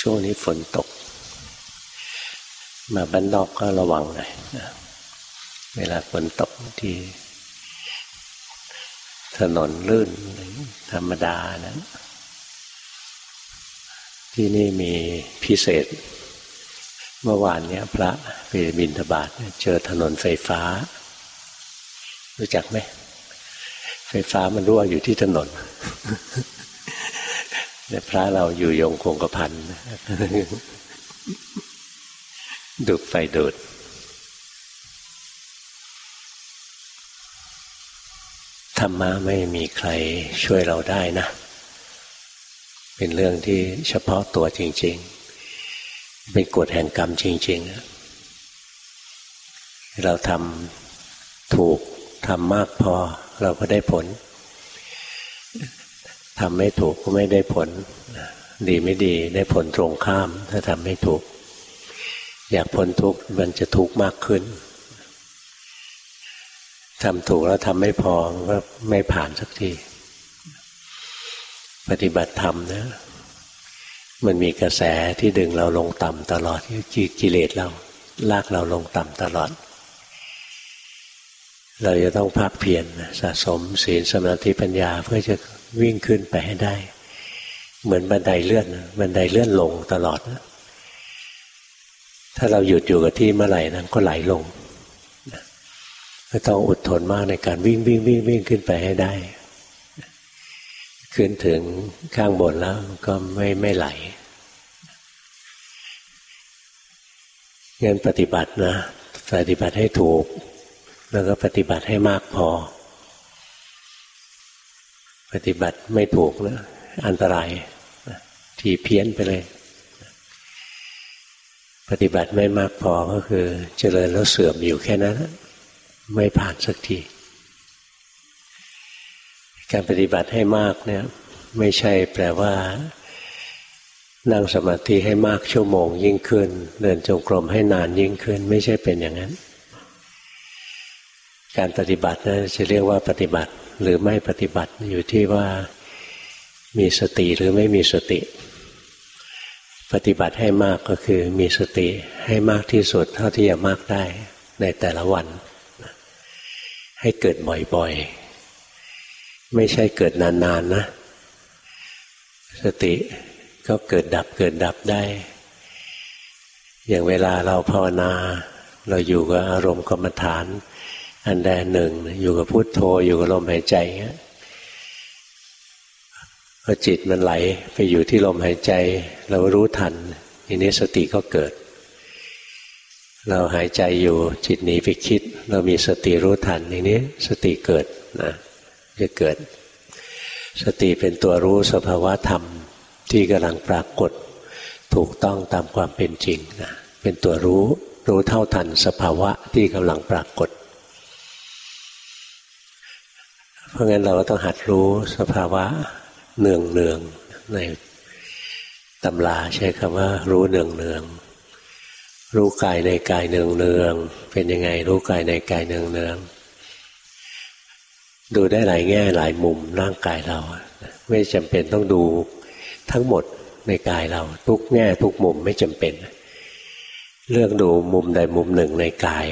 ช่วงนี้ฝนตก มาบ้านนอกก็ระวังหน่อยเวลาฝนตกที่ ถนนลื่นธรรมดานะ ที่นี่มีพิเศษ เมื่อวานเนี้ย พระไปบินทบาทเจอถนนไฟฟ้า รู้จักไหมไฟฟ้ามันรั่วอยู่ที่ถนน แต่พระเราอยู่ยงคงกระพันดูดไฟดูดธรรมะไม่มีใครช่วยเราได้นะ เป็นเรื่องที่เฉพาะตัวจริง ๆ เป็นกฎแห่งกรรมจริง ๆ เราทำถูกทำมากพอเราก็ได้ผล ทำไม่ถูกก็ไม่ได้ผล ดีไม่ดีได้ผลตรงข้าม ถ้าทำไม่ถูก อยากพ้นทุกข์มันจะทุกข์มากขึ้นทำถูกแล้วทำไม่พอก็ไม่ผ่านสักที ปฏิบัติธรรมนะ มันมีกระแสที่ดึงเราลงต่ำตลอดกิเลสเรา ลากเราลงต่ำตลอด เราจะต้องภาคเพียรสะสมศีลสมาธิปัญญาเพื่อจะ วิ่งขึ้นไปให้ได้ เหมือนบันไดเลื่อนบันไดเลื่อนลงตลอดนะถ้าเราหยุดอยู่กับที่เมื่อไหร่นั้นก็ไหลลงก็ต้องอดทนมากในการวิ่งวิ่งวิ่งวิ่งขึ้นไปให้ได้ ขึ้นถึงข้างบนแล้วก็ไม่ไม่ไหลงั้นปฏิบัตินะ ปฏิบัติให้ถูก แล้วก็ปฏิบัติให้มากพอ ปฏิบัติไม่ถูกนะอันตรายทีเพี้ยนไปเลย ปฏิบัติไม่มากพอก็คือ เจริญแล้วเสื่อมอยู่แค่นั้น ไม่ผ่านสักที การปฏิบัติให้มากเนี่ย ไม่ใช่แปลว่า นั่งสมาธิให้มากชั่วโมงยิ่งขึ้น เดินจงกรมให้นานยิ่งขึ้น ไม่ใช่เป็นอย่างนั้น การปฏิบัตินะจะเรียกว่าปฏิบัติ หรือไม่ปฏิบัติอยู่ที่ว่ามีสติหรือไม่มีสติ ปฏิบัติให้มากก็คือมีสติให้มากที่สุดเท่าที่จะมากได้ในแต่ละวัน ให้เกิดบ่อยๆ ไม่ใช่เกิดนานๆนนะ สติก็เกิดดับเกิดดับได้ อย่างเวลาเราภาวนา เราอยู่กับอารมณ์กรรมฐาน อันใดหนึ่ง อยู่กับพุโทโธอยู่กับลมหายใจเงี้ยพอจิตมันไหลไปอยู่ที่ลมหายใจ เรารู้ทันทีนี้สติก็เกิด เราหายใจอยู่จิตหนีไปคิด เรามีสติรู้ทันทีนี้สติเกิดนะจะเกิด สติเป็นตัวรู้สภาวะธรรมที่กำลังปรากฏ ถูกต้องตามความเป็นจริงนะเป็นตัวรู้รู้เท่าทันสภาวะที่กำลังปรากฏ เพราะงั้นเราก็ต้องหัดรู้สภาวะเนืองเนืองในตำราใช้คำว่า รู้เนืองเนืองรู้กายในกายเนืองเนืองเป็นยังไง รู้กายในกายเนืองเนืองดูได้หลายแง่หลายมุมร่างกายเรา ไม่จำเป็นต้องดูทั้งหมดในกายเรา ทุกแง่ทุกมุมไม่จำเป็น เลือกดูมุมใดมุมหนึ่งในกาย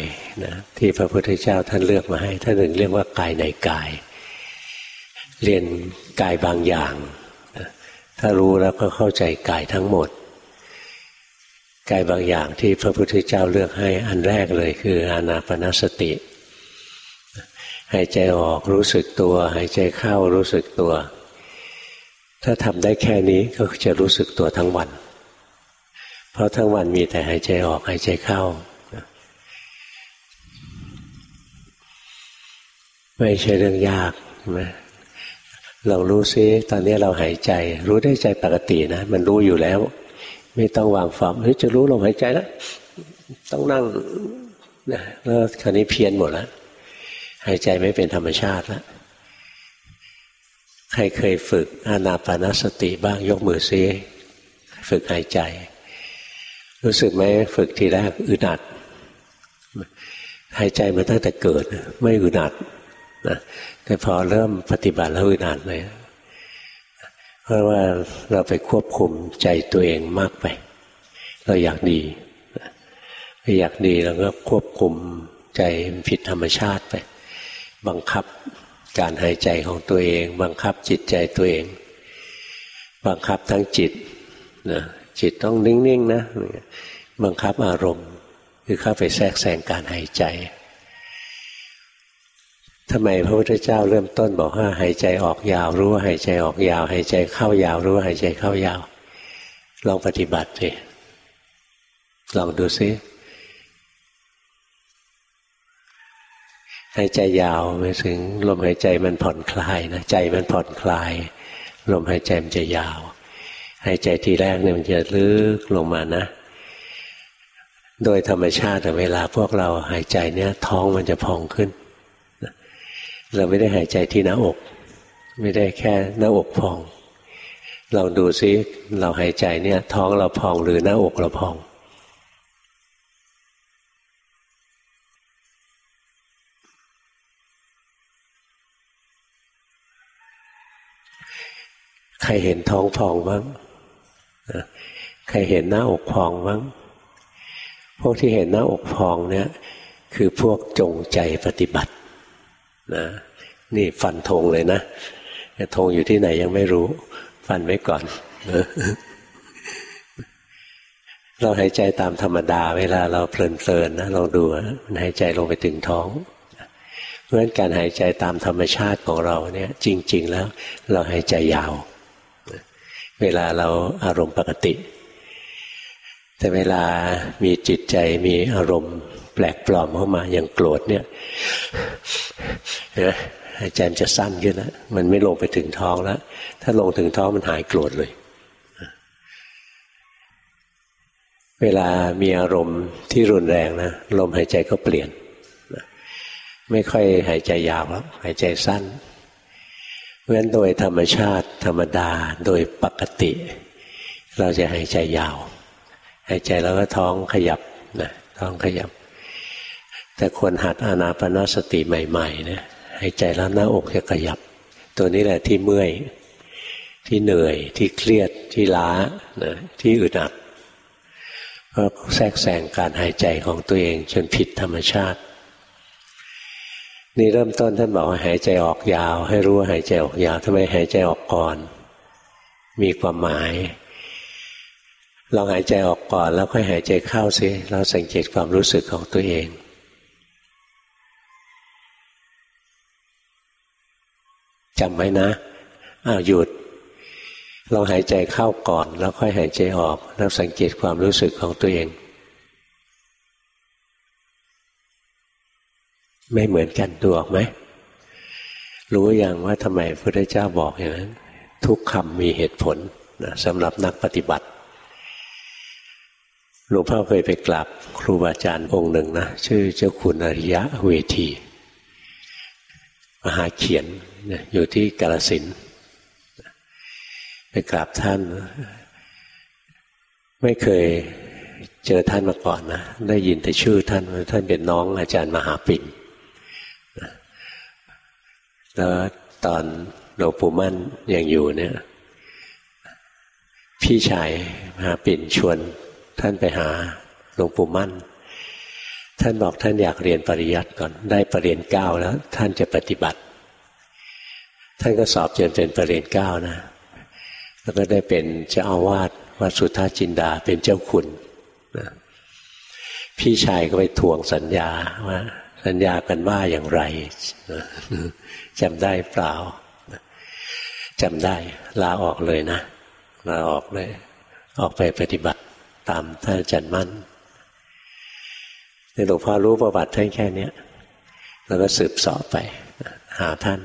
นะที่พระพุทธเจ้าท่านเลือกมาให้ ท่านหนึ่งเรียกว่ากายในกาย เรียนกายบางอย่าง ถ้ารู้แล้วก็เข้าใจกายทั้งหมด กายบางอย่างที่พระพุทธเจ้าเลือกให้อันแรกเลยคืออานาปนสติหายใจออกรู้สึกตัว หายใจเข้ารู้สึกตัว ถ้าทำได้แค่นี้ก็จะรู้สึกตัวทั้งวัน เพราะทั้งวันมีแต่หายใจออกหายใจเข้าไม่ใช่เรื่องยากใช่ไหม เรารู้ซิตอนนี้เราหายใจ รู้ได้ใจปกตินะ มันรู้อยู่แล้ว ไม่ต้องวางฟอร์มเฮ้ยจะรู้ลมหายใจแล้วต้องนั่งนะแล้วคราวนี้เพี้ยนหมดแล้วหายใจไม่เป็นธรรมชาติแล้วใครเคยฝึกอานาปานสติบ้างยกมือซิฝึกหายใจ รู้สึกไหมฝึกทีแรกอึดอัดหายใจมาตั้งแต่เกิด ไม่อึดอัดนะ แต่พอเริ่มปฏิบัติแล้วอึดอัดเลยเพราะว่าเราไปควบคุมใจตัวเองมากไป เราอยากดีอยากดีเราก็ควบคุมใจผิดธรรมชาติไป บังคับการหายใจของตัวเอง บังคับจิตใจตัวเอง บังคับทั้งจิตนะจิตต้องนิ่งๆนะ บังคับอารมณ์ คือเข้าไปแทรกแซงการหายใจ ทำไมพระพุทธเจ้าเริ่มต้นบอกว่าหายใจออกยาว รู้ว่าหายใจออกยาว หายใจเข้ายาว รู้ว่าหายใจเข้ายาว ลองปฏิบัติสิลองดูซิหายใจยาวไปถึงลมหายใจมันผ่อนคลายนะใจมันผ่อนคลาย ลมหายใจมันจะยาวหายใจทีแรกเนี่ยมันจะลึกลงมานะ โดยธรรมชาติแต่เวลาพวกเราหายใจเนี่ยท้องมันจะพองขึ้น เราไม่ได้หายใจที่หน้าอก ไม่ได้แค่หน้าอกพองเราดูซิเราหายใจเนี่ย ท้องเราพองหรือหน้าอกเราพอง ใครเห็นท้องพองบ้างใครเห็นหน้าอกพองบ้างพวกที่เห็นหน้าอกพองเนี่ย คือพวกจงใจปฏิบัตินะ นี่ฟันธงเลยนะธงอยู่ที่ไหนยังไม่รู้ ฟันไว้ก่อน เราหายใจตามธรรมดา เวลาเราเพลินๆนะลองดูมันหายใจลงไปถึงท้อง เพราะฉะนั้นการหายใจตามธรรมชาติของเราเนี่ย จริง ๆ แล้ว เราหายใจยาว เวลาเราอารมณ์ปกติ แต่เวลามีจิตใจมีอารมณ์แปลกปลอมเข้ามาอย่างโกรธเนี่ย หายใจมันจะสั้นขึ้นแล้วมันไม่ลงไปถึงท้องแล้ว ถ้าลงถึงท้องมันหายโกรธเลย เวลามีอารมณ์ที่รุนแรงนะลมหายใจก็เปลี่ยน ไม่ค่อยหายใจยาวแล้วหายใจสั้น เพราะฉะนั้นโดยธรรมชาติธรรมดาโดยปกติ เราจะหายใจยาว หายใจแล้วก็ท้องขยับนะท้องขยับ แต่ควรหัดอานาปนาสติใหม่ๆนะ หายใจแล้วหน้าอกจะขยับ ตัวนี้แหละที่เมื่อย ที่เหนื่อยที่เครียดที่ล้านะที่อึดอัดก็แทรกแซงการหายใจของตัวเองจนผิดธรรมชาติ นี่เริ่มต้นท่านบอกว่าหายใจออกยาว ให้รู้ว่าหายใจออกยาวทำไมหายใจออกก่อน มีความหมายลองหายใจออกก่อนแล้วค่อยหายใจเข้าซิเราสังเกตความรู้สึกของตัวเอง จำไว้นะอ้าวหยุดลองหายใจเข้าก่อน แล้วค่อยหายใจออก แล้วสังเกตความรู้สึกของตัวเอง ไม่เหมือนกันดูออกไหมรู้อย่างว่าทำไมพระพุทธเจ้าบอกอย่างนั้น ทุกคำมีเหตุผลนะสำหรับนักปฏิบัติหลวงพ่อเคยไปกราบครูบาอาจารย์องค์หนึ่งนะชื่อเจ้าคุณอริยะเวที มหาเขียนอยู่ที่กาลสินไปกราบท่าน ไม่เคยเจอท่านมาก่อนนะได้ยินแต่ชื่อท่านท่านเป็นน้องอาจารย์มหาปิ่นแล้วตอนหลวงปู่มั่นยังอยู่เนี่ย พี่ชายมหาปิ่นชวนท่านไปหาหลวงปู่มั่น ท่านบอกท่านอยากเรียนปริยัติก่อนได้ปรริญญาเก้าแล้ว ท่านจะปฏิบัติ ท่านก็สอบจนเป็นประเรียนเก้านะแล้วก็ได้เป็นเจ้าอาวาสวัดสุทธาจินดาเป็นเจ้าคุณนะพี่ชายก็ไปทวงสัญญาว่าสัญญากันว่าอย่างไรจำได้เปล่าจำได้ลาออกเลยนะลาออกเลย ออกไปปฏิบัติตามท่านอาจารย์มั่น หลวงพ่อรู้ประวัติท่านแค่นี้แล้วก็สืบสอบไป หาท่าน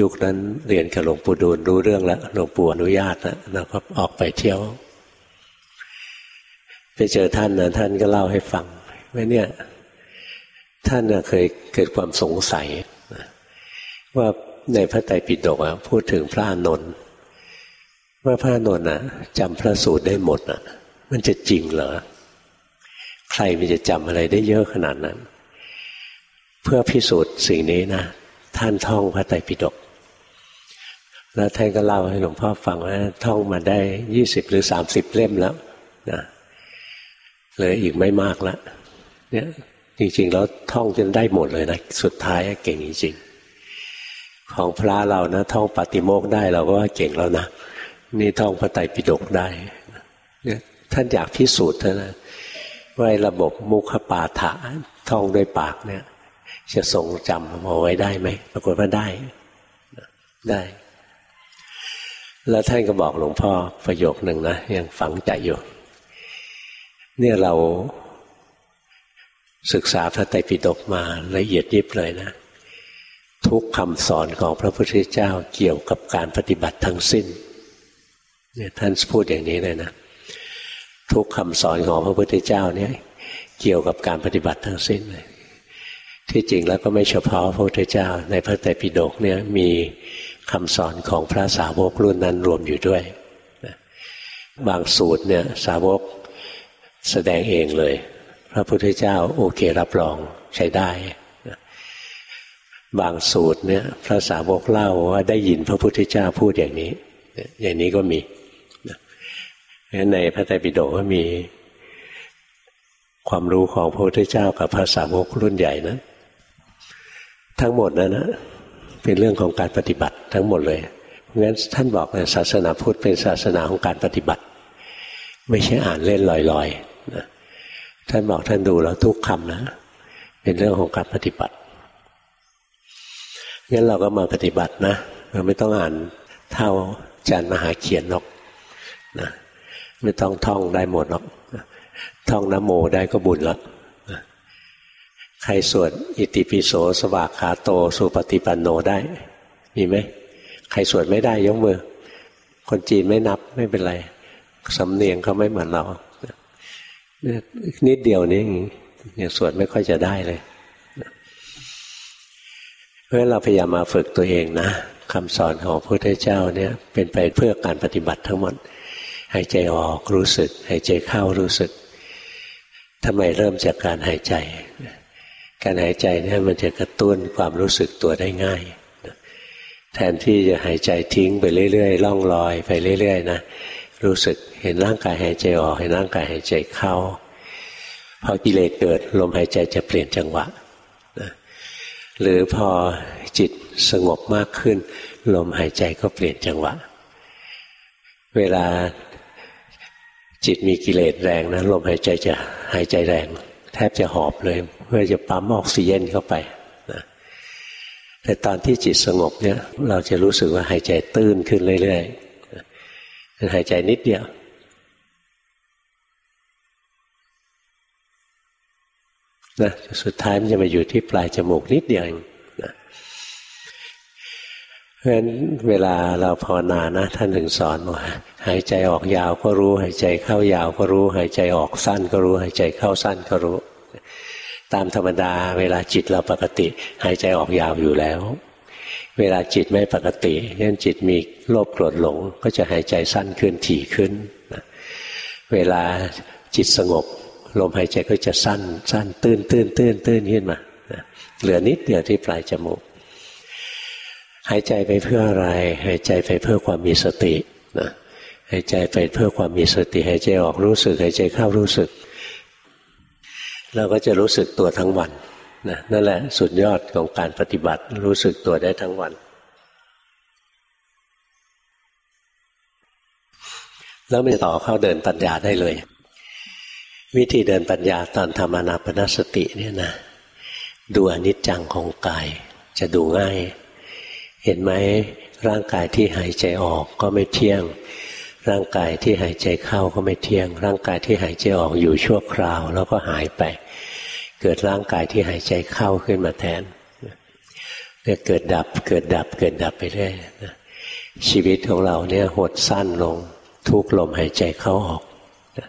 ยุคนั้นเรียนกับหลวงปู่ดูลรู้เรื่องแล้วหลวงปู่อนุญาตแล้วเราก็ออกไปเที่ยว ไปเจอท่านนะท่านก็เล่าให้ฟังว่าเนี่ย ท่านเคยเกิดความสงสัย ว่าในพระไตรปิฎกพูดถึงพระนนท์ว่าพระอนนท์จำพระสูตรได้หมดอะมันจะจริงเหรอ ใครมันจะจำอะไรได้เยอะขนาดนั้น เพื่อพิสูจน์สิ่งนี้นะ ท่านท่องพระไตรปิฎกแล้วท่านก็เล่าให้หลวงพ่อฟังว่าท่องมาได้ยี่สิบหรือสามสิบเล่มแล้วนะเหลืออีกไม่มากล้วเนี่ยจริงๆแล้วท่องจนได้หมดเลยนะสุดท้ายเก่งจริงๆของพระเรานะท่องปฏิโมกได้เราก็ว่าเก่งแล้วนะนี่ท่องพระไตรปิฎกได้เนี่ยท่านอยากพิสูจน์เท่านะ ว่าระบบมุขปาฐะท่องด้วยปากเนี่ย จะทรงจำเอาไว้ได้ไหมปรากฏว่าได้ ได้ แล้วท่านก็บอกหลวงพ่อประโยคหนึ่งนะยังฝังใจอยู่ เนี่ยเราศึกษาพระไตรปิฎกมาละเอียดยิบเลยนะ ทุกคำสอนของพระพุทธเจ้าเกี่ยวกับการปฏิบัติทั้งสิ้นเนี่ยท่านพูดอย่างนี้เลยนะ ทุกคำสอนของพระพุทธเจ้าเนี่ยเกี่ยวกับการปฏิบัติทั้งสิ้นเลยที่จริงแล้วก็ไม่เฉพาะพระพุทธเจ้า ในพระไตรปิฎกเนี่ยมีคำสอนของพระสาวกรุ่นนั้นรวมอยู่ด้วยบางสูตรเนี่ยสาวกแสดงเองเลย พระพุทธเจ้าโอเครับรองใช้ได้ บางสูตรเนี่ยพระสาวกเล่าว่าได้ยินพระพุทธเจ้าพูดอย่างนี้ อย่างนี้ก็มี ในพระไตรปิฎกก็มีความรู้ของพระพุทธเจ้ากับพระสาวกรุ่นใหญ่นะ ทั้งหมดนะนะเป็นเรื่องของการปฏิบัติทั้งหมดเลยเพราะงั้นท่านบอกเลยศาสนาพุทธเป็นศาสนาของการปฏิบัติ ไม่ใช่อ่านเล่นลอยๆนะท่านบอกท่านดูแล้วทุกคำนะ เป็นเรื่องของการปฏิบัติงั้นเราก็มาปฏิบัตินะเราไม่ต้องอ่านเท่าอาจารย์มหาเขียนหรอกนะ ไม่ต้องท่องได้หมดหรอกท่องนโมได้ก็บุญแล้วใครสวดอิติปิโสสวากขาโตสุปฏิปันโนได้ มีไหมใครสวดไม่ได้ยกมือ คนจีนไม่นับไม่เป็นไรสำเนียงเขาไม่เหมือนเรานิดเดียวนี้ยังสวดไม่ค่อยจะได้เลยเพราะฉะนั้นเราพยายามมาฝึกตัวเองนะคำสอนของพระพุทธเจ้าเนี่ยเป็นไปเพื่อการปฏิบัติทั้งหมด หายใจออกรู้สึก หายใจเข้ารู้สึกทำไมเริ่มจากการหายใจ การหายใจเนี่ยมันจะกระตุ้นความรู้สึกตัวได้ง่ายแทนที่จะหายใจทิ้งไปเรื่อยๆล่องลอยไปเรื่อย ๆ นะรู้สึกเห็นร่างกายหายใจออกเห็นร่างกายหายใจเข้าพอกิเลสเกิดลมหายใจจะเปลี่ยนจังหวะนะหรือพอจิตสงบมากขึ้น ลมหายใจก็เปลี่ยนจังหวะ เวลา จิตมีกิเลสแรงนะลมหายใจจะหายใจแรง แทบจะหอบเลย เพื่อจะปั๊มออกซิเจนเข้าไปนะแต่ตอนที่จิตสงบเนี่ย เราจะรู้สึกว่าหายใจตื้นขึ้นเรื่อยๆหายใจนิดเดียวนะสุดท้ายมันจะมาอยู่ที่ปลายจมูกนิดเดียวเอง เพราะฉะนั้นเวลาเราภาวนานะท่านถึงสอนว่าหายใจออกยาวก็รู้ หายใจเข้ายาวก็รู้ หายใจออกสั้นก็รู้ หายใจเข้าสั้นก็รู้ ตามธรรมดา เวลาจิตเราปกติ หายใจออกยาวอยู่แล้ว เวลาจิตไม่ปกติเช่นจิตมีโลภโกรธหลง ก็จะหายใจสั้นขึ้นถี่ขึ้นเวลาจิตสงบ ลมหายใจก็จะสั้น สั้นตื้นตื้นตื้นตื้นขึ้นมาเหลือนิดเดียวที่ปลายจมูก หายใจไปเพื่ออะไร หายใจไปเพื่อความมีสตินะหายใจไปเพื่อความมีสติ หายใจออกรู้สึก หายใจเข้ารู้สึก เราก็จะรู้สึกตัวทั้งวันนะนั่นแหละสุดยอดของการปฏิบัติรู้สึกตัวได้ทั้งวัน แล้วมันต่อเข้าเดินปัญญาได้เลย วิธีเดินปัญญาตอนธรรมนาปนสติเนี่ยนะดูอนิจจังของกายจะดูง่าย เห็นไหมร่างกายที่หายใจออกก็ไม่เที่ยง ร่างกายที่หายใจเข้าก็ไม่เที่ยง ร่างกายที่หายใจออกอยู่ชั่วคราว แล้วก็หายไป เกิดร่างกายที่หายใจเข้าขึ้นมาแทนเนี่ยเกิดดับเกิดดับเกิดดับไปเรื่อยชีวิตของเราเนี่ยหดสั้นลง ทุกลมหายใจเข้าออก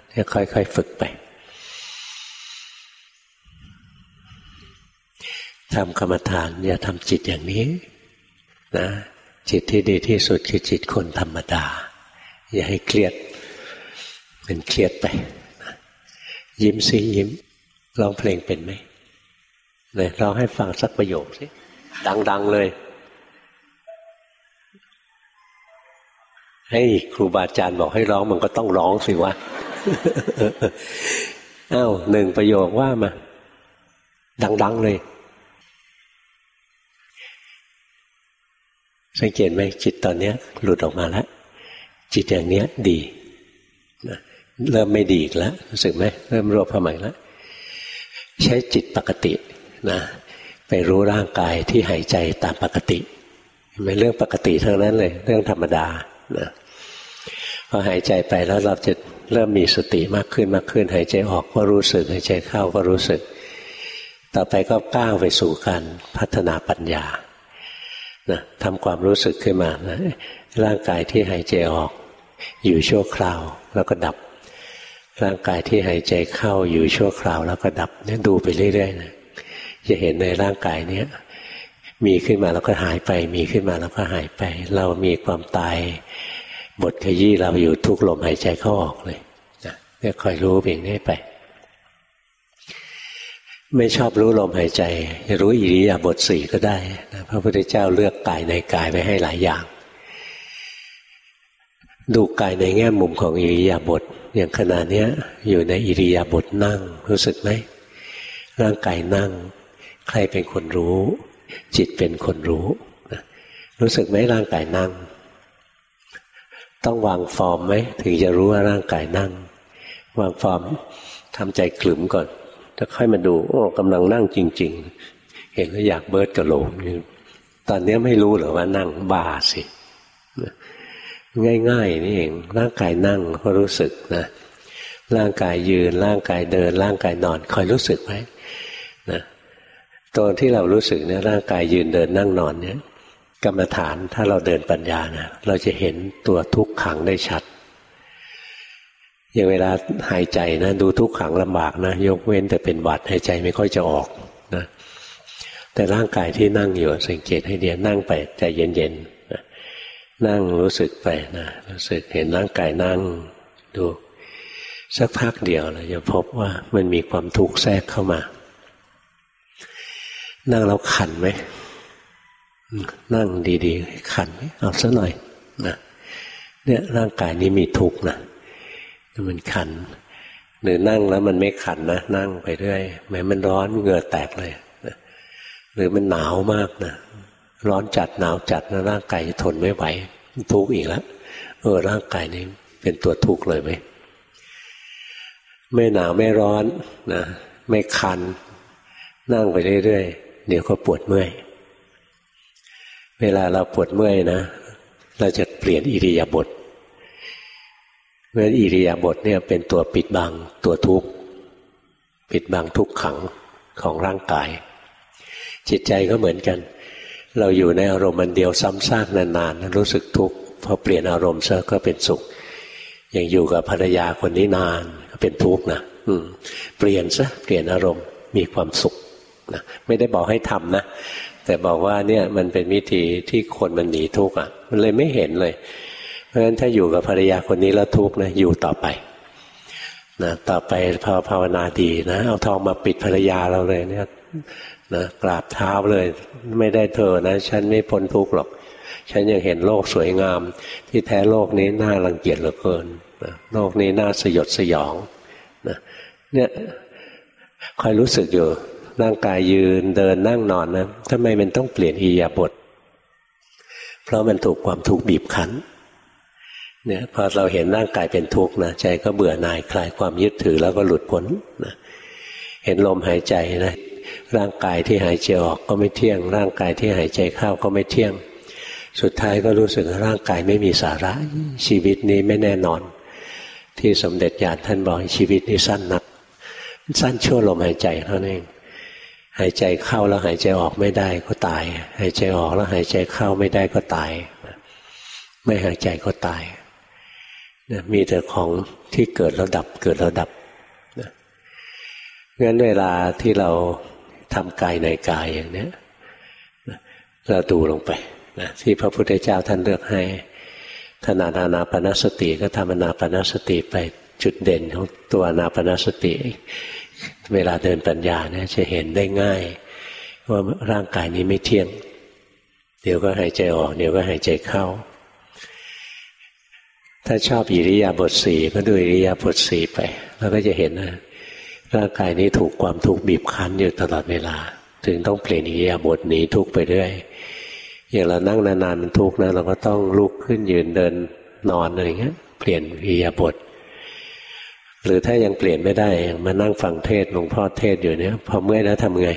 เนี่ยค่อยๆฝึกไปทำกรรมฐานอย่าทำจิตอย่างนี้ นะจิตที่ดีที่สุดคือจิตคนธรรมดา อย่าให้เครียดเป็นเครียดไปยิ้มสิยิ้มร้องเพลงเป็นไหมเลยร้องให้ฟังสักประโยคสิดัง ๆ เลย ให้ครูบาอาจารย์บอกให้ร้องมันก็ต้องร้องสิวะอ้าวหนึ่งประโยคว่ามา ดัง ๆ เลย สังเกตไหมจิตตอนนี้หลุดออกมาแล้ว จิตอย่างเนี้ยดีนะเริ่มไม่ดีอีกแล้วรู้สึกไหมเริ่มรวบเข้ามาแล้วใช้จิตปกตินะไปรู้ร่างกายที่หายใจตามปกติเป็นเรื่องปกติทั้งนั้นเลย เรื่องธรรมดานะพอหายใจไปแล้วเราจะเริ่มมีสติมากขึ้นมากขึ้น หายใจออกก็รู้สึก หายใจเข้าก็รู้สึก ต่อไปก็ก้าวไปสู่การพัฒนาปัญญา นะทำความรู้สึกขึ้นมานะร่างกายที่หายใจออก อยู่ชั่วคราวแล้วก็ดับ ร่างกายที่หายใจเข้าอยู่ชั่วคราวแล้วก็ดับเนี่ยดูไปเรื่อยๆนะจะเห็นในร่างกายเนี้ยมีขึ้นมาแล้วก็หายไป มีขึ้นมาแล้วก็หายไป เรามีความตายบทขยี้เราอยู่ทุกลมหายใจเข้าออกเลยนะเนี่ยคอยรู้เพียงนี้ไป ไม่ชอบรู้ลมหายใจ รู้อิริยาบถสี่ก็ได้นะพระพุทธเจ้าเลือกกายในกายไว้ให้หลายอย่าง ดูกายในแง่มุมของอิริยาบถอย่างขณะนี้อยู่ในอิริยาบถนั่ง รู้สึกไหมร่างกายนั่ง ใครเป็นคนรู้ จิตเป็นคนรู้รู้สึกไหมร่างกายนั่ง ต้องวางฟอร์มไหมถึงจะรู้ว่าร่างกายนั่ง วางฟอร์มทำใจขลุ่มก่อน ถ้าค่อยมาดู โอ้กำลังนั่งจริง ๆ เห็นแล้วอยากเบิร์ดกระโหลกตอนนี้ไม่รู้หรอว่านั่งบ้าสิ ง่าย ๆ นี่เองร่างกายนั่งก็รู้สึกนะร่างกายยืนร่างกายเดิน ร่างกายนอนคอยรู้สึกไหมนะตัวที่เรารู้สึกเนี่ยร่างกายยืนเดินนั่งนอนเนี่ยกรรมฐานถ้าเราเดินปัญญานะเราจะเห็นตัวทุกขังได้ชัด อย่างเวลาหายใจนะดูทุกขังลำบากนะยกเว้นแต่เป็นหวัดหายใจไม่ค่อยจะออกนะแต่ร่างกายที่นั่งอยู่สังเกตให้เดียนั่งไปใจเย็นๆนะนั่งรู้สึกไปนะรู้สึกเห็นร่างกายนั่งดูสักพักเดียวเราจะพบว่ามันมีความทุกข์แทรกเข้ามา นั่งแล้วขันไหมนั่งดีๆขันไหมเอาซะหน่อยนะเนี่ยร่างกายนี้มีทุกข์นะ มันขัน หรือนั่งแล้วมันไม่ขันนะนั่งไปเรื่อยแม้มันร้อนเหงื่อแตกเลยนะหรือมันหนาวมากนะร้อนจัดหนาวจัดนะร่างกายทนไม่ไหวทุกข์อีกแล้วเออร่างกายนี้เป็นตัวทุกข์เลยไหมไม่หนาวไม่ร้อนนะไม่คัน นั่งไปเรื่อยๆเดี๋ยวก็ปวดเมื่อย เวลาเราปวดเมื่อยนะ เราจะเปลี่ยนอิริยาบถ เพราะอิริยาบถเนี่ยเป็นตัวปิดบังตัวทุกข์ปิดบังทุกขังของร่างกาย จิตใจก็เหมือนกัน เราอยู่ในอารมณ์มันเดียวซ้ำซากนานๆรู้สึกทุกข์พอเปลี่ยนอารมณ์ซะก็เป็นสุข อย่างอยู่กับภรรยาคนนี้นานก็เป็นทุกข์นะเปลี่ยนซะเปลี่ยนอารมณ์มีความสุขนะไม่ได้บอกให้ทำนะแต่บอกว่าเนี่ยมันเป็นวิธีที่คนมันหนีทุกข์อะ มันเลยไม่เห็นเลย เพราะฉะนั้นถ้าอยู่กับภรรยาคนนี้แล้วทุกข์นะอยู่ต่อไปนะต่อไปภาวภาวนาดีนะเอาทองมาปิดภรรยาเราเลยเนี่ยนะกราบเท้าเลย ไม่ได้เธอนะ ฉันไม่พ้นทุกข์หรอก ฉันยังเห็นโลกสวยงาม ที่แท้โลกนี้น่ารังเกียจเหลือเกินนะโลกนี้น่าสยดสยองนะเนี่ยคอยรู้สึกอยู่ร่างกายยืนเดินนั่งนอนนะทำไมมันต้องเปลี่ยนอิยาบท เพราะมันถูกความทุกข์บีบคั้น เนี่ยพอเราเห็นร่างกายเป็นทุกข์นะใจก็เบื่อหน่ายคลายความยึดถือแล้วก็หลุดพ้นนะเห็นลมหายใจนะร่างกายที่หายใจออกก็ไม่เที่ยง ร่างกายที่หายใจเข้าก็ไม่เที่ยง สุดท้ายก็รู้สึกร่างกายไม่มีสาระชีวิตนี้ไม่แน่นอน ที่สมเด็จญาติท่านบอกชีวิตนี้สั้นนัก สั้นชั่วลมหายใจเท่านั้นเองหายใจเข้าแล้วหายใจออกไม่ได้ก็ตาย หายใจออกแล้วหายใจเข้าไม่ได้ก็ตาย ไม่หายใจก็ตาย มีแต่ของที่เกิดแล้วดับ เกิดแล้วดับงั้นเวลาที่เราทำกายในกายอย่างนี้เราดูลงไปนะที่พระพุทธเจ้าท่านเลือกให้ถนานานาปนสติก็ทำนาปนสติไปจุดเด่นของตัวนาปนสติ เวลาเดินปัญญาเนี่ยจะเห็นได้ง่าย ว่าร่างกายนี้ไม่เที่ยง เดี๋ยวก็หายใจออก เดี๋ยวก็หายใจเข้า ถ้าชอบอิริยาบถสี่ก็ดูอิริยาบถสี่ไป แล้วก็จะเห็นนะร่างกายนี้ถูกความทุกข์บีบคั้นอยู่ตลอดเวลา ถึงต้องเปลี่ยนอิริยาบถหนีทุกข์ไปเรื่อยอย่างเรานั่งนานๆมันทุกข์นะเราก็ต้องลุกขึ้นยืนเดินนอนอะไรเงี้ย เปลี่ยนอิริยาบถหรือถ้ายังเปลี่ยนไม่ได้มานั่งฟังเทศหลวงพ่อเทศอยู่เนี้ยพอเมื่อยแล้วทำไง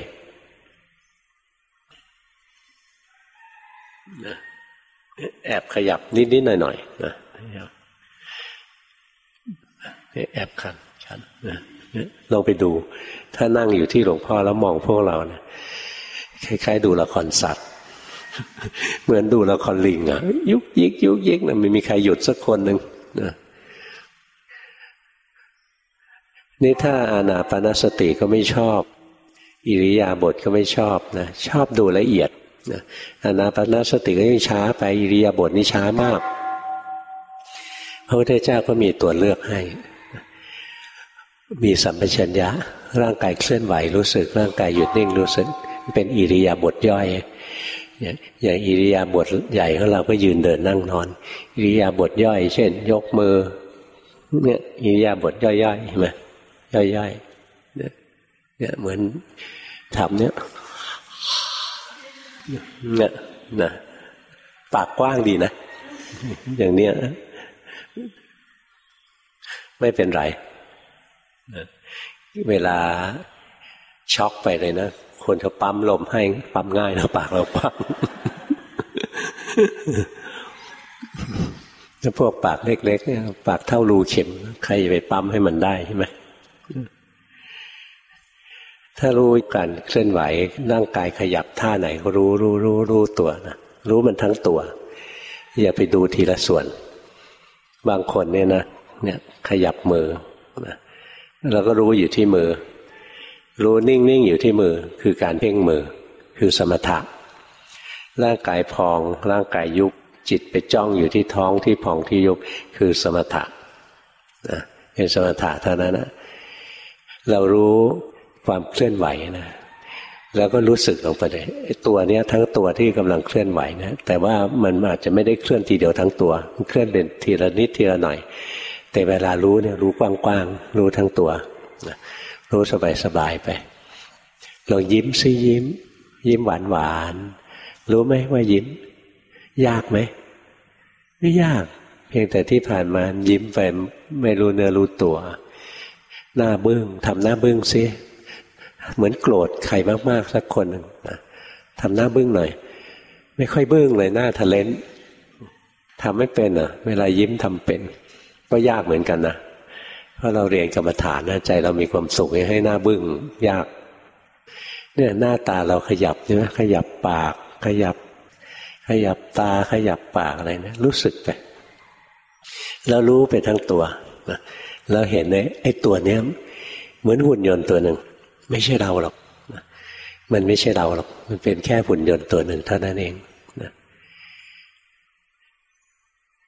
แอบขยับนิดๆหน่อยๆนะ แอบขันขันลองไปดู ถ้านั่งอยู่ที่หลวงพ่อแล้วมองพวกเราเนะคล้ายๆ ดูละครสัตว์ เหมือนดูละครลิงอะยุกยิกยุกยิกนะไม่มีใครหยุดสักคนหนึ่งนะนี่ถ้าอานาปนสติก็ไม่ชอบ อิริยาบถก็ไม่ชอบนะชอบดูละเอียดนะอานาปนสติก็ยังช้าไปอิริยาบถนี่ช้ามากพระพุทธเจ้าก็มีตัวเลือกให้ มีสัมปชัญญะ ร่างกายเคลื่อนไหวรู้สึก ร่างกายหยุดนิ่งรู้สึก เป็นอิริยาบถย่อยอย่างอิริยาบถใหญ่ของเราก็ยืนเดินนั่งนอน อิริยาบถย่อย เช่น ยกมือเนี่ยอิริยาบถย่อยๆใช่ไหมย่อยๆเนี่ยเหมือนทำเนี่ยเนี่ยนะปากกว้างดีนะ อย่างเนี้ยไม่เป็นไร เวลาช็อกไปเลยนะคนเขาปั๊มลมให้ปั๊มง่ายนะปากเราปั๊มถ้าพวกปากเล็กๆปากเท่ารูเข็ม ใครจะไปปั๊มให้มันได้ใช่ไหมถ้ารู้การเคลื่อนไหวร่างกายขยับท่าไหนก็รู้รู้รู้รู้ตัวนะรู้มันทั้งตัว อย่าไปดูทีละส่วน บางคนเนี่ยนะเนี่ยขยับมือนะ เราก็รู้อยู่ที่มือ รู้นิ่งๆอยู่ที่มือ คือการเพ่งมือ คือสมถะ ร่างกายพอง ร่างกายยุบจิตไปจ้องอยู่ที่ท้องที่พองที่ยุบคือสมถะนะเป็นสมถะเท่านั้นนะเรารู้ความเคลื่อนไหวนะแล้วก็รู้สึกลงไปเลยตัวเนี้ยทั้งตัวที่กำลังเคลื่อนไหวนะแต่ว่ามันอาจจะไม่ได้เคลื่อนทีเดียวทั้งตัวมันเคลื่อนเป็นทีละนิดทีละหน่อย แต่เวลารู้เนี่ยรู้กว้างๆรู้ทั้งตัวรู้สบายๆไปลองยิ้มซิยิ้ม ยิ้มหวานหวานรู้ไหมว่ายิ้ม ยากไหมไม่ยาก เพียงแต่ที่ผ่านมายิ้มไปไม่รู้เนื้อรู้ตัว หน้าบึง้งทำหน้าบึ้งซิเหมือนโกรธใครมากๆสักคนหนึ่งทำหน้าบึ้งหน่อย ไม่ค่อยบึ้งเลยหน้าทะเลนทำไม่เป็นอะ เวลายิ้มทำเป็น ก็ยากเหมือนกันนะเพราะเราเรียนกรรมฐานนะใจเรามีความสุขให้หน้าบึ้งยาก เนี่ยหน้าตาเราขยับใช่ไหมขยับปาก ขยับ ขยับตาขยับปากอะไรนะรู้สึกไปแล้วรู้ไปทั้งตัวแล้วเห็นไอ้ตัวเนี้ยเหมือนหุ่นยนต์ตัวหนึ่งไม่ใช่เราหรอกมันไม่ใช่เราหรอก มันเป็นแค่หุ่นยนต์ตัวหนึ่งเท่านั้นเองนะ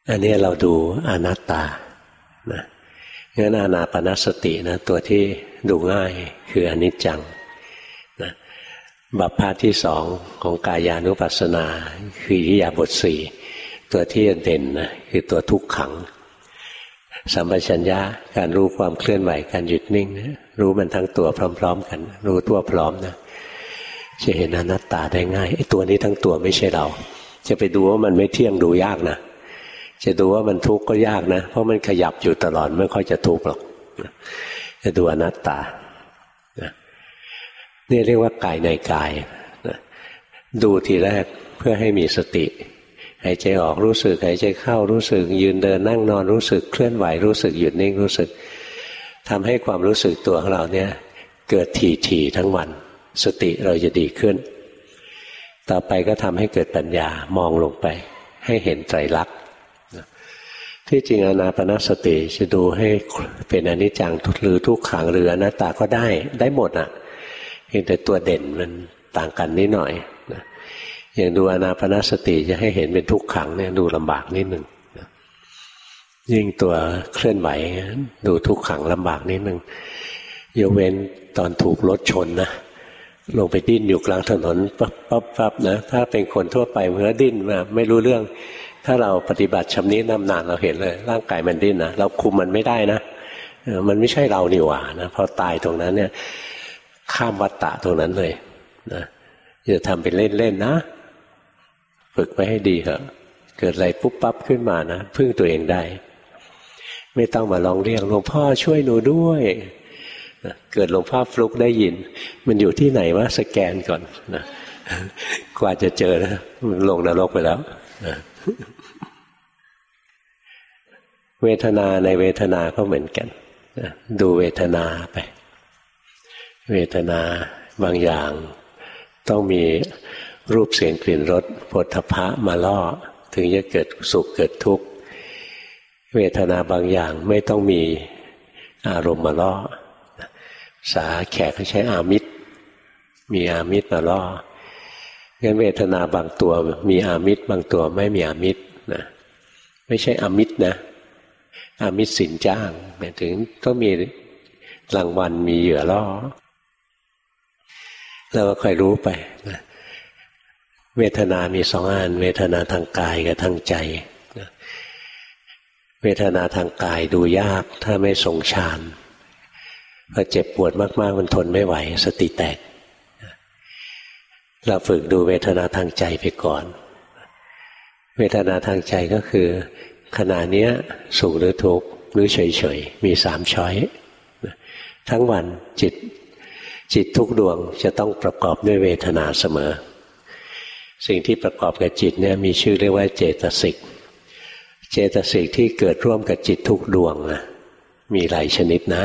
อันนี้เราดูอนัตตา นะงั้นอานาปนสตินะตัวที่ดูง่ายคืออนิจจังนะบัพพาที่สองของกายานุปัสสนา คืออิยาบทสี่ตัวที่เด่นนะคือตัวทุกขัง สัมปชัญญะการรู้ความเคลื่อนไหวการหยุดนิ่งนะรู้มันทั้งตัวพร้อม ๆ กัน รู้ตัวพร้อมนะจะเห็นอนัตตาได้ง่ายไอ้ตัวนี้ทั้งตัวไม่ใช่เรา จะไปดูว่ามันไม่เที่ยงดูยากนะ จะดูว่ามันทุกข์ก็ยากนะ เพราะมันขยับอยู่ตลอดไม่ค่อยจะทุกข์หรอกจะดูอนัตตานี่เรียกว่ากายในกายดูทีแรกเพื่อให้มีสติหายใจออกรู้สึกหายใจเข้ารู้สึก ยืนเดินนั่งนอนรู้สึกเคลื่อนไหวรู้สึกหยุดนิ่งรู้สึกทำให้ความรู้สึกตัวของเราเนี่ยเกิดถี่ถี่ทั้งวัน สติเราจะดีขึ้น ต่อไปก็ทำให้เกิดปัญญามองลงไป ให้เห็นใจรัก ที่จริงอนาปนาสติจะดูให้เป็นอนิจจังทุหรือทุกขังหรืออนัตตาก็ได้ได้หมดอะเพียงแต่ตัวเด่นมันต่างกันนิดหน่อยอย่างดูอนาปนาสติจะให้เห็นเป็นทุกขังเนี่ยดูลำบากนิดหนึ่งยิ่งตัวเคลื่อนไหวดูทุกขังลำบากนิดหนึ่งยกเว้นตอนถูกรถชนนะลงไปดิ้นอยู่กลางถนนปั๊บปั๊บปั๊บนะถ้าเป็นคนทั่วไปเมื่อดิ้นมาไม่รู้เรื่อง ถ้าเราปฏิบัติชำนินำนานเราเห็นเลย ร่างกายมันดิ้นนะเราคุมมันไม่ได้นะมันไม่ใช่เรานี่หว่านะพอตายตรงนั้นเนี่ย ข้ามวัตตะตรงนั้นเลยนะจะทำเป็นเล่นๆนะ ฝึกไว้ให้ดีเถอะเกิดอะไรปุ๊บปั๊บขึ้นมานะพึ่งตัวเองได้ ไม่ต้องมาลองเรียกหลวงพ่อช่วยหนูด้วยเกิดหลวงพ่อฟลุกได้ยิน มันอยู่ที่ไหนวะสแกนก่อนนะกว่าจะเจอนะมันลงนรกไปแล้ว เวทนาในเวทนาก็เหมือนกันดูเวทนาไป เวทนาบางอย่าง ต้องมีรูปเสียงกลิ่นรสผลทพะมาล่อ ถึงจะเกิดสุขเกิดทุกข์ เวทนาบางอย่างไม่ต้องมีอารมณ์มาล่อ สาแขกเขาใช้อามิตร มีอามิตรมาล่อ งั้นเวทนาบางตัวมีอามิตรบางตัวไม่มีอามิตรนะไม่ใช่อามิตรนะ อามิตรสินจ้างหมายถึงต้องมีรางวัลมีเหยื่อล่อเราก็ค่อยรู้ไปนะเวทนามีสองอัน เวทนาทางกายกับทางใจนะเวทนาทางกายดูยากถ้าไม่ทรงฌานพอเจ็บปวดมาก ๆ มันทนไม่ไหว สติแตก เราฝึกดูเวทนาทางใจไปก่อน เวทนาทางใจก็คือ ขณะนี้สุขหรือทุกข์หรือเฉยๆ มีสามช้อยทั้งวันจิตจิตทุกดวงจะต้องประกอบด้วยเวทนาเสมอ สิ่งที่ประกอบกับจิตเนี่ยมีชื่อเรียกว่าเจตสิก เจตสิกที่เกิดร่วมกับจิตทุกดวงนะมีหลายชนิดนะ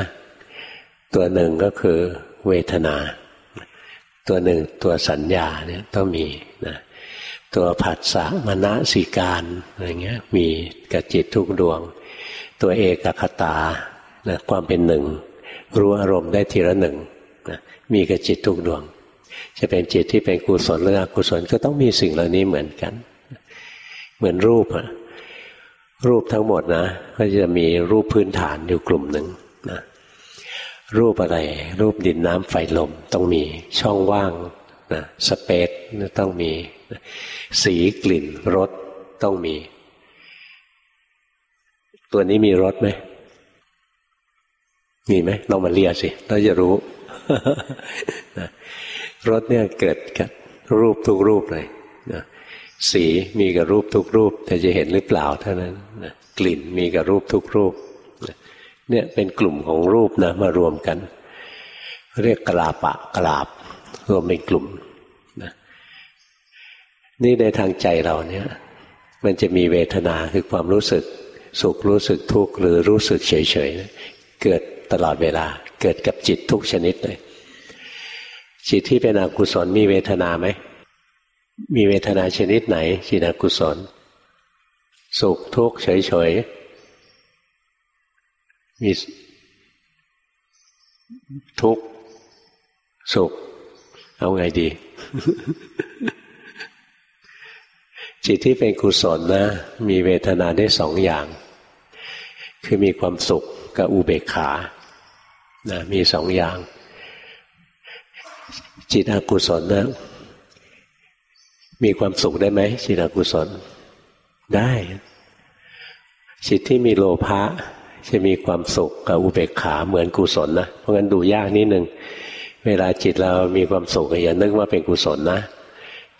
ตัวหนึ่งก็คือเวทนา ตัวหนึ่งตัวสัญญาเนี่ยต้องมีนะตัวผัสสะมณสิการอะไรเงี้ยมีกับจิตทุกดวง ตัวเอกคตานะความเป็นหนึ่ง รู้อารมณ์ได้ทีละหนึ่งนะมีกับจิตทุกดวง จะเป็นจิตที่เป็นกุศลหรืออกุศลก็ต้องมีสิ่งเหล่านี้เหมือนกัน เหมือนรูปอะรูปทั้งหมดนะ ก็จะมีรูปพื้นฐานอยู่กลุ่มหนึ่ง รูปอะไร รูปดินน้ำไฟลมต้องมีช่องว่างนะสเปซต้องมี สีกลิ่นรสต้องมี ตัวนี้มีรสไหมมีไหมลองมาเรียสิเราจะรู้รสเนี่ยเกิดกับรูปทุกรูปเลยนะสีมีกับรูปทุกรูป แต่จะเห็นหรือเปล่าเท่านั้นนะกลิ่นมีกับรูปทุกรูป เนี่ยเป็นกลุ่มของรูปนะมารวมกัน เรียกกลาปะกลาบรวมเป็นกลุ่มนะนี่ในทางใจเราเนี่ย มันจะมีเวทนาคือความรู้สึกสุขรู้สึกทุกข์หรือรู้สึกเฉยๆเกิดตลอดเวลา เกิดกับจิตทุกชนิดเลยจิตที่เป็นอกุศลมีเวทนาไหมมีเวทนาชนิดไหนจิตอกุศล สุขทุกข์เฉยๆ มีทุกข์สุข เอาไงดี จิตที่เป็นกุศลนะ มีเวทนาได้สองอย่าง คือมีความสุขกับอุเบกขานะมีสองอย่าง จิตอกุศลนะมีความสุขได้ไหมจิตอกุศลได้ จิตที่มีโลภะ จะมีความสุขกับอุเบกขาเหมือนกุศลนะเพราะงั้นดูยากนิดหนึ่งเวลาจิตเรามีความสุขอย่านึกว่าเป็นกุศลนะ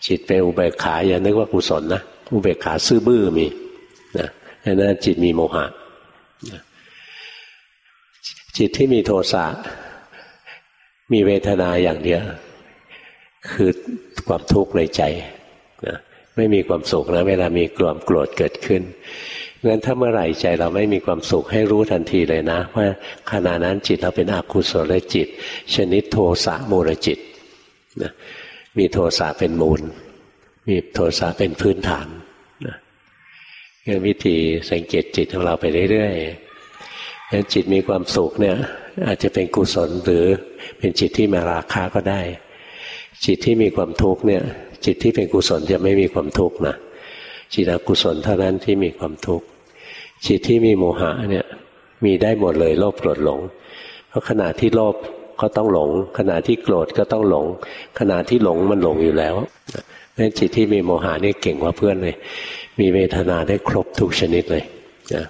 จิตเป็นอุเบกขาอย่านึกว่ากุศลนะอุเบกขาซื่อบื้อมีนะนั้นจิตมีโมหะจิตที่มีโทสะมีเวทนาอย่างเดียวคือความทุกข์ในใจนะไม่มีความสุขนะเวลามีความโกรธเกิดขึ้น งั้นถ้าเมื่อไหร่ใจเราไม่มีความสุขให้รู้ทันทีเลยนะว่าขณะนั้นจิตเราเป็นอกุศลจิต ชนิดโทสะมูลจิตนะมีโทสะเป็นมูล มีโทสะเป็นพื้นฐานนะงั้นวิธีสังเกตจิตของเราไปเรื่อยๆงั้นจิตมีความสุขเนี่ยอาจจะเป็นกุศลหรือเป็นจิตที่มาราคาก็ได้ จิตที่มีความทุกข์เนี่ยจิตที่เป็นกุศลจะไม่มีความทุกข์นะจิตอกุศลเท่านั้นที่มีความทุกข์ จิตที่มีโมหะเนี่ยมีได้หมดเลยโลภโกรธหลง เพราะขณะที่โลภก็ต้องหลง ขณะที่โกรธก็ต้องหลง ขณะที่หลงมันหลงอยู่แล้วเพราะฉะนั้นจิตที่มีโมหะนี่เก่งกว่าเพื่อนเลย มีเวทนาได้ครบทุกชนิดเลยนะ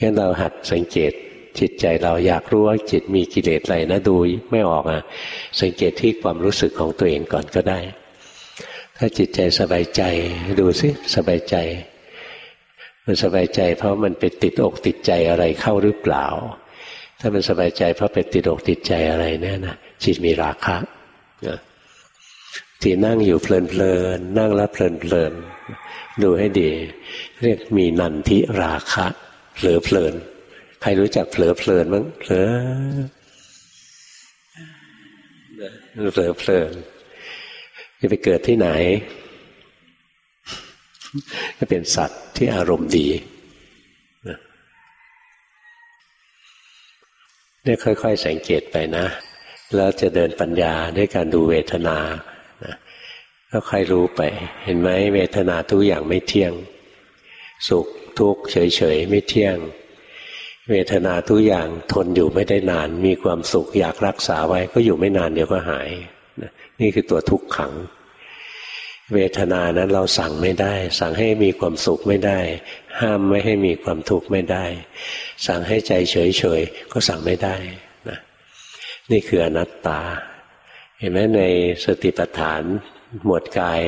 งั้นเราหัดสังเกตจิตใจเราอยากรู้ว่าจิตมีกิเลสอะไรนะดูไม่ออกอะ สังเกตที่ความรู้สึกของตัวเองก่อนก็ได้ ถ้าจิตใจสบายใจดูสิสบายใจ มันสบายใจ เพราะมันไปติดอกติดใจอะไรเข้าหรือเปล่า ถ้ามันสบายใจเพราะไปติดอกติดใจอะไรเนี่ยนะจิตมีราคะที่นั่งอยู่เพลินๆนั่งแล้วเพลินๆดูให้ดี เรียกมีนันทิราคะเผลอเพลินใครรู้จักเผลอเพลินบ้างเผลอเผลอเพลินจะไปเกิดที่ไหน ก็เป็นสัตว์ที่อารมณ์ดีเนี่ยค่อย ๆ สังเกตไปนะ แล้วจะเดินปัญญาด้วยการดูเวทนาก็ค่อยรู้ไป เห็นไหมเวทนาทุกอย่างไม่เที่ยง สุขทุกข์เฉยๆไม่เที่ยง เวทนาทุกอย่างทนอยู่ไม่ได้นาน มีความสุขอยากรักษาไว้ก็อยู่ไม่นานเดี๋ยวก็หายนี่คือตัวทุกขัง เวทนานั้นเราสั่งไม่ได้ สั่งให้มีความสุขไม่ได้ ห้ามไม่ให้มีความทุกข์ไม่ได้ สั่งให้ใจเฉยๆก็สั่งไม่ได้นะนี่คืออนัตตา เห็นไหมในสติปัฏฐานหมวดกาย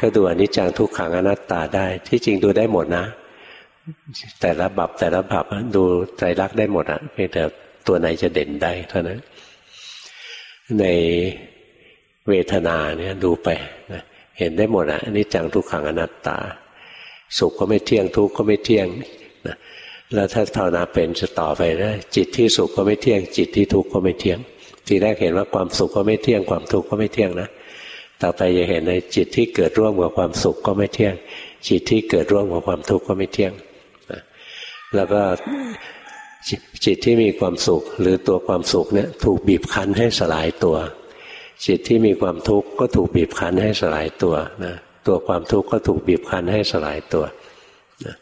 ก็ดูอนิจจังทุกขังอนัตตาได้ ที่จริงดูได้หมดนะ แต่ละบับแต่ละบับดูใจรักได้หมดอะเพียงแต่ตัวไหนจะเด่นได้เท่านั้นในเวทนาเนี่ยดูไปนะ เห็นได้หมดอะอนี่จังทุกขังอนัตตา สุขก็ไม่เที่ยงทุกข์ก็ไม่เที่ยงนะแล้วถ้าภาวนาเป็นจะต่อไปนะจิตที่สุขก็ไม่เที่ยง จิตที่ทุกข์ก็ไม่เที่ยง ทีแรกเห็นว่าความสุขก็ไม่เที่ยงความทุกข์ก็ไม่เที่ยงนะต่อไปจะเห็นในจิตที่เกิดร่วมกับความสุขก็ไม่เที่ยง จิตที่เกิดร่วมกับความทุกข์ก็ไม่เที่ยงแล้วก็จิตที่มีความสุขหรือตัวความสุขเนี่ยถูกบีบคั้นให้สลายตัว จิตที่มีความทุกข์ก็ถูกบีบคั้นให้สลายตัวนะตัวความทุกข์ก็ถูกบีบคั้นให้สลายตัวนะ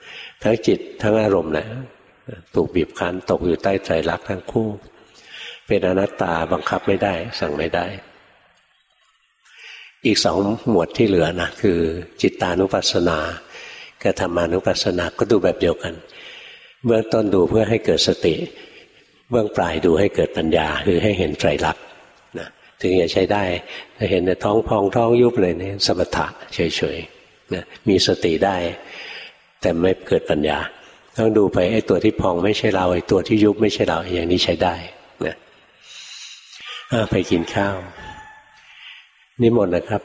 ทั้งจิตทั้งอารมณ์นะถูกบีบคั้นตกอยู่ใต้ใจรักทั้งคู่ เป็นอนัตตาบังคับไม่ได้ สั่งไม่ได้ อีกสองหมวดที่เหลือนะคือจิตตานุปัสสนากับธรรมานุปัสสนาก็ดูแบบเดียวกัน เบื้องต้นดูเพื่อให้เกิดสติ เบื้องปลายดูให้เกิดปัญญา คือให้เห็นไตรลักษณ ถึงจะใช้ได้ถ้าเห็นในท้องพองท้องยุบเลยเนี่ยสมถะเฉยๆนะมีสติได้ แต่ไม่เกิดปัญญา ต้องดูไปไอ้ตัวที่พองไม่ใช่เราไอ้ตัวที่ยุบไม่ใช่เราอย่างนี้ใช้ได้นะไปกินข้าว นิมนต์นะครับ